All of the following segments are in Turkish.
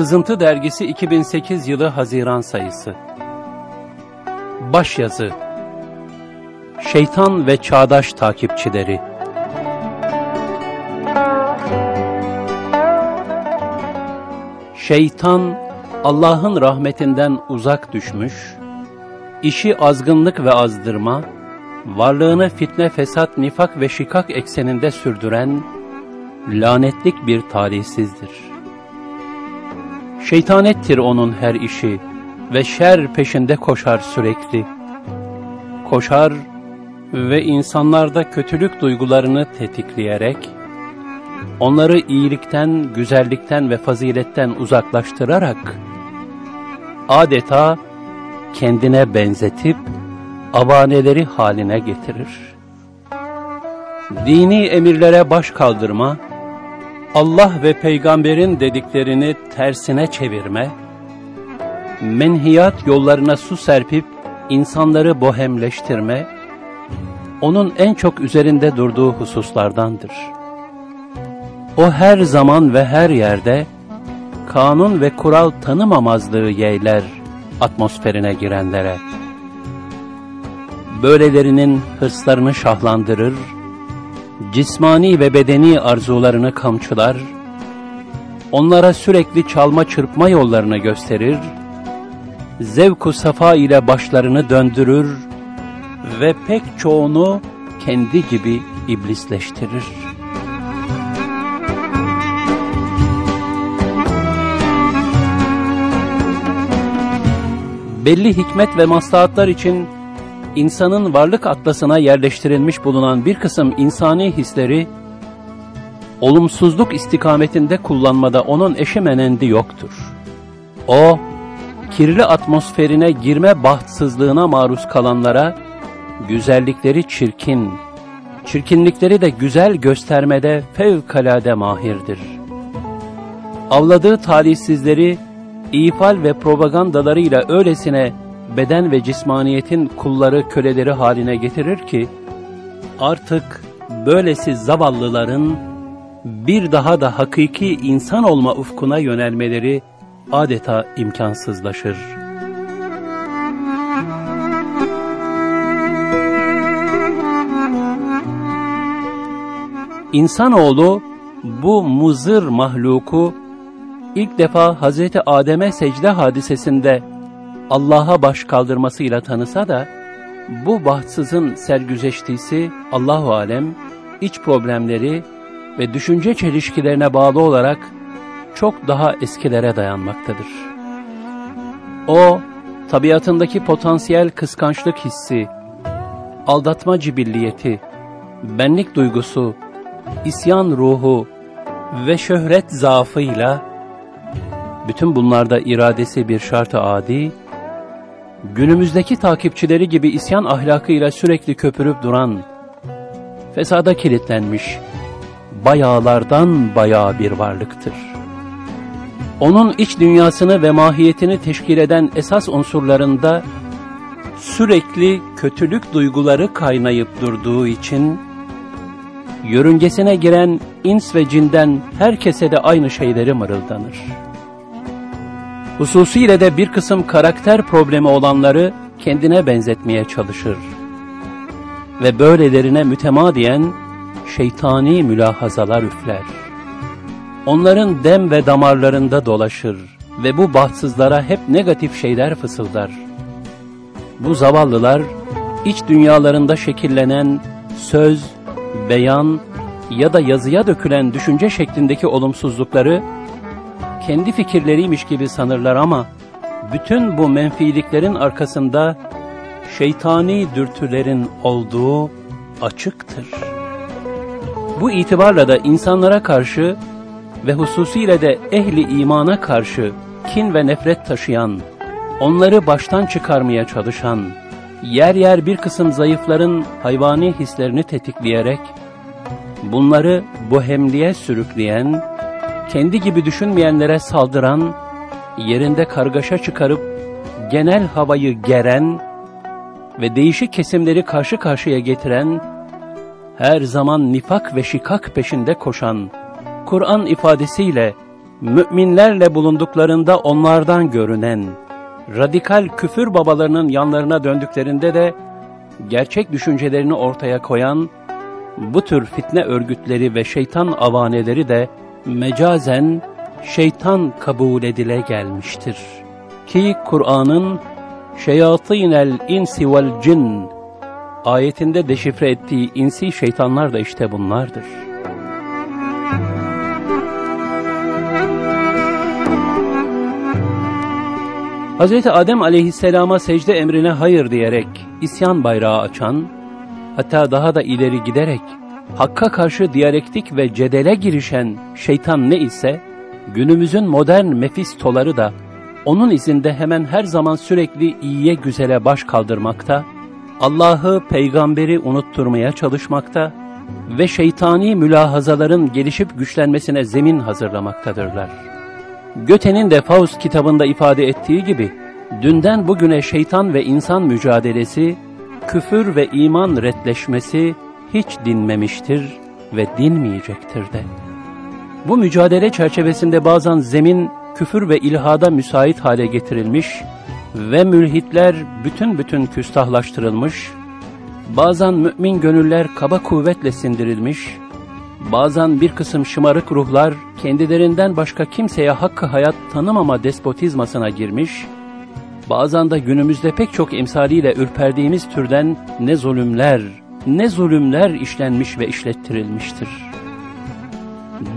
Sızıntı Dergisi 2008 yılı Haziran sayısı. Başyazı. Şeytan ve Çağdaş Takipçileri. Şeytan, Allah'ın rahmetinden uzak düşmüş, işi azgınlık ve azdırma, varlığını fitne, fesat, nifak ve şikak ekseninde sürdüren, lanetlik bir talihsizdir. Şeytanettir onun her işi ve şer peşinde koşar sürekli. Koşar ve insanlarda kötülük duygularını tetikleyerek, onları iyilikten, güzellikten ve faziletten uzaklaştırarak, adeta kendine benzetip, avaneleri haline getirir. Dini emirlere baş kaldırma, Allah ve peygamberin dediklerini tersine çevirme, menhiyat yollarına su serpip insanları bohemleştirme, onun en çok üzerinde durduğu hususlardandır. O her zaman ve her yerde kanun ve kural tanımamazlığı yeyler atmosferine girenlere. Böylelerinin hırslarını şahlandırır, cismani ve bedeni arzularını kamçılar, onlara sürekli çalma çırpma yollarını gösterir, zevku safa ile başlarını döndürür ve pek çoğunu kendi gibi iblisleştirir. Belli hikmet ve maslahatlar için insanın varlık atlasına yerleştirilmiş bulunan bir kısım insani hisleri, olumsuzluk istikametinde kullanmada onun eşi menendi yoktur. O, kirli atmosferine girme bahtsızlığına maruz kalanlara, güzellikleri çirkin, çirkinlikleri de güzel göstermede fevkalade mahirdir. Avladığı talihsizleri, ifal ve propagandalarıyla öylesine beden ve cismaniyetin kulları köleleri haline getirir ki, artık böylesi zavallıların bir daha da hakiki insan olma ufkuna yönelmeleri adeta imkansızlaşır. İnsanoğlu bu muzır mahluku ilk defa Hazreti Adem'e secde hadisesinde Allah'a baş kaldırmasıyla tanısa da, bu bahtsızın sergüzeştisi Allahu Alem, iç problemleri ve düşünce çelişkilerine bağlı olarak çok daha eskilere dayanmaktadır. O, tabiatındaki potansiyel kıskançlık hissi, aldatma cibilliyeti, benlik duygusu, isyan ruhu ve şöhret zaafıyla, bütün bunlarda iradesi bir şart-ı adi, günümüzdeki takipçileri gibi isyan ahlakıyla sürekli köpürüp duran, fesada kilitlenmiş, bayağılardan bayağı bir varlıktır. Onun iç dünyasını ve mahiyetini teşkil eden esas unsurlarında sürekli kötülük duyguları kaynayıp durduğu için, yörüngesine giren ins ve cinden herkese de aynı şeyleri mırıldanır.'' Hususiyle de bir kısım karakter problemi olanları kendine benzetmeye çalışır. Ve böylelerine mütemadiyen şeytani mülahazalar üfler. Onların dem ve damarlarında dolaşır ve bu bahtsızlara hep negatif şeyler fısıldar. Bu zavallılar iç dünyalarında şekillenen söz, beyan ya da yazıya dökülen düşünce şeklindeki olumsuzlukları kendi fikirleriymiş gibi sanırlar ama bütün bu menfiliklerin arkasında şeytani dürtülerin olduğu açıktır. Bu itibarla da insanlara karşı ve hususiyle de ehli imana karşı kin ve nefret taşıyan, onları baştan çıkarmaya çalışan, yer yer bir kısım zayıfların hayvani hislerini tetikleyerek, bunları bohemliğe sürükleyen kendi gibi düşünmeyenlere saldıran, yerinde kargaşa çıkarıp genel havayı geren ve değişik kesimleri karşı karşıya getiren, her zaman nifak ve şikak peşinde koşan, Kur'an ifadesiyle müminlerle bulunduklarında onlardan görünen, radikal küfür babalarının yanlarına döndüklerinde de gerçek düşüncelerini ortaya koyan bu tür fitne örgütleri ve şeytan avaneleri de mecazen şeytan kabul edile gelmiştir. Ki Kur'an'ın şeyatînel insi vel cin ayetinde deşifre ettiği insi şeytanlar da işte bunlardır. Hz. Adem aleyhisselama secde emrine hayır diyerek isyan bayrağı açan, hatta daha da ileri giderek Hakk'a karşı diyalektik ve cedele girişen şeytan ne ise, günümüzün modern mefistoları da onun izinde hemen her zaman sürekli iyiye güzele baş kaldırmakta, Allah'ı, peygamberi unutturmaya çalışmakta ve şeytani mülahazaların gelişip güçlenmesine zemin hazırlamaktadırlar. Göte'nin de Faust kitabında ifade ettiği gibi, dünden bugüne şeytan ve insan mücadelesi, küfür ve iman redleşmesi hiç dinmemiştir ve dinmeyecektir de. Bu mücadele çerçevesinde bazen zemin küfür ve ilhada müsait hale getirilmiş ve mülhitler bütün bütün küstahlaştırılmış, bazen mümin gönüller kaba kuvvetle sindirilmiş, bazen bir kısım şımarık ruhlar kendilerinden başka kimseye hakkı hayat tanımama despotizmasına girmiş, bazen de günümüzde pek çok emsaliyle ürperdiğimiz türden ne zulümler, ne zulümler işlenmiş ve işlettirilmiştir.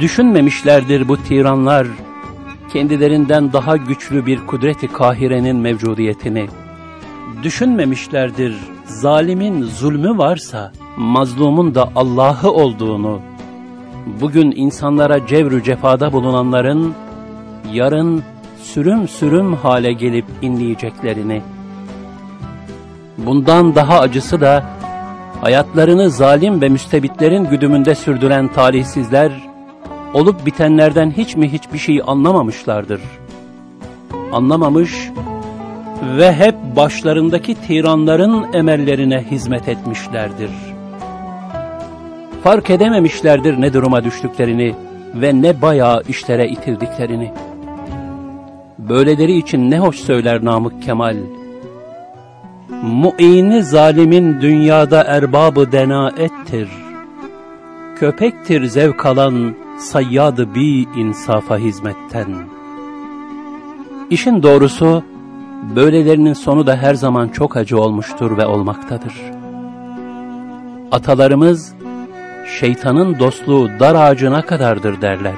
Düşünmemişlerdir bu tiranlar, kendilerinden daha güçlü bir kudreti kahirenin mevcudiyetini. Düşünmemişlerdir zalimin zulmü varsa, mazlumun da Allah'ı olduğunu, bugün insanlara cevrü cefada bulunanların, yarın sürüm sürüm hale gelip inleyeceklerini. Bundan daha acısı da, hayatlarını zalim ve müstebitlerin güdümünde sürdüren talihsizler, olup bitenlerden hiç mi hiçbir şey anlamamışlardır. Anlamamış ve hep başlarındaki tiranların emellerine hizmet etmişlerdir. Fark edememişlerdir ne duruma düştüklerini ve ne bayağı işlere itildiklerini. Böyleleri için ne hoş söyler Namık Kemal. Mu'ini zalimin dünyada erbabı denaettir. Köpektir zevk alan sayyadı bi insafa hizmetten. İşin doğrusu, böylelerinin sonu da her zaman çok acı olmuştur ve olmaktadır. Atalarımız, şeytanın dostluğu dar ağacına kadardır derler.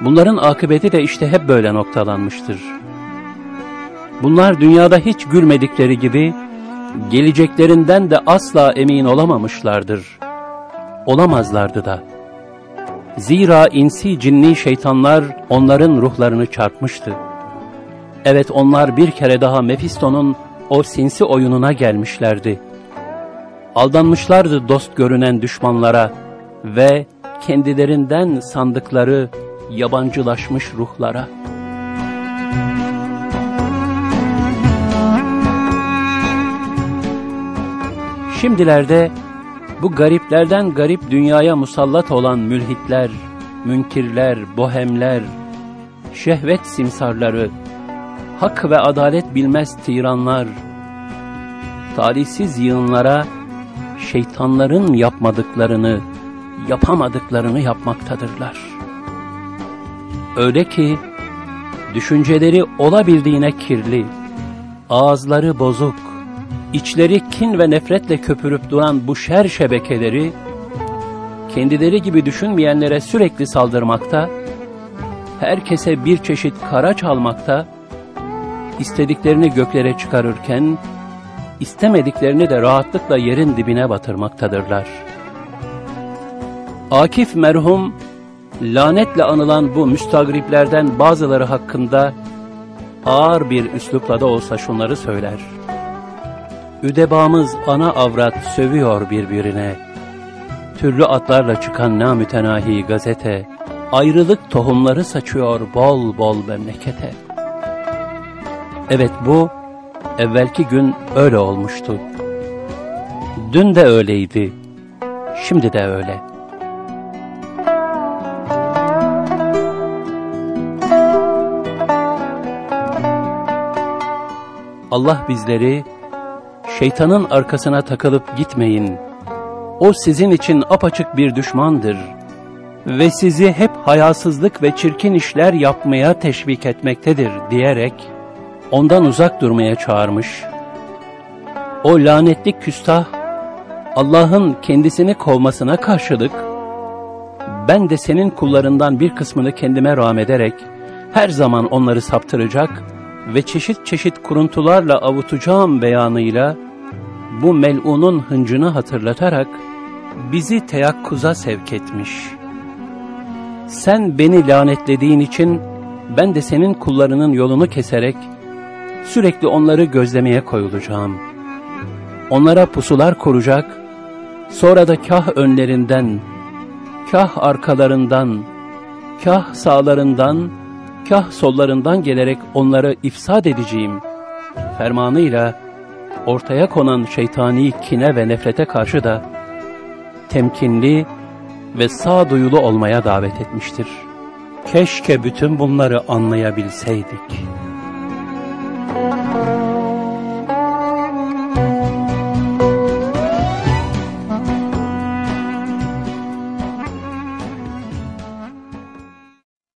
Bunların akıbeti de işte hep böyle noktalanmıştır. Bunlar dünyada hiç gülmedikleri gibi, geleceklerinden de asla emin olamamışlardır. Olamazlardı da. Zira insi cinni şeytanlar onların ruhlarını çarpmıştı. Evet onlar bir kere daha Mephisto'nun o sinsi oyununa gelmişlerdi. Aldanmışlardı dost görünen düşmanlara ve kendilerinden sandıkları yabancılaşmış ruhlara. Şimdilerde bu gariplerden garip dünyaya musallat olan mülhitler, münkirler, bohemler, şehvet simsarları, hak ve adalet bilmez tiranlar, talihsiz yığınlara şeytanların yapmadıklarını, yapamadıklarını yapmaktadırlar. Öyle ki, düşünceleri olabildiğine kirli, ağızları bozuk, içleri kin ve nefretle köpürüp duran bu şer şebekeleri, kendileri gibi düşünmeyenlere sürekli saldırmakta, herkese bir çeşit kara çalmakta, istediklerini göklere çıkarırken, istemediklerini de rahatlıkla yerin dibine batırmaktadırlar. Akif merhum, lanetle anılan bu müstagriplerden bazıları hakkında ağır bir üslupla da olsa şunları söyler. Üdebamız ana avrat sövüyor birbirine. Türlü atlarla çıkan namütenahi gazete, ayrılık tohumları saçıyor bol bol memlekete. Evet bu, evvelki gün öyle olmuştu. Dün de öyleydi, şimdi de öyle.'' Allah bizleri şeytanın arkasına takılıp gitmeyin. O sizin için apaçık bir düşmandır ve sizi hep hayasızlık ve çirkin işler yapmaya teşvik etmektedir diyerek ondan uzak durmaya çağırmış. O lanetli küstah Allah'ın kendisini kovmasına karşılık ben de senin kullarından bir kısmını kendime rağm ederek her zaman onları saptıracak ve çeşit çeşit kuruntularla avutacağım beyanıyla bu melunun hıncını hatırlatarak bizi teyakkuza sevk etmiş. Sen beni lanetlediğin için ben de senin kullarının yolunu keserek sürekli onları gözlemeye koyulacağım. Onlara pusular kuracak, sonra da kah önlerinden, kah arkalarından, kah sağlarından, kah sollarından gelerek onları ifsad edeceğim fermanıyla ortaya konan şeytani kine ve nefrete karşı da temkinli ve sağduyulu olmaya davet etmiştir. Keşke bütün bunları anlayabilseydik.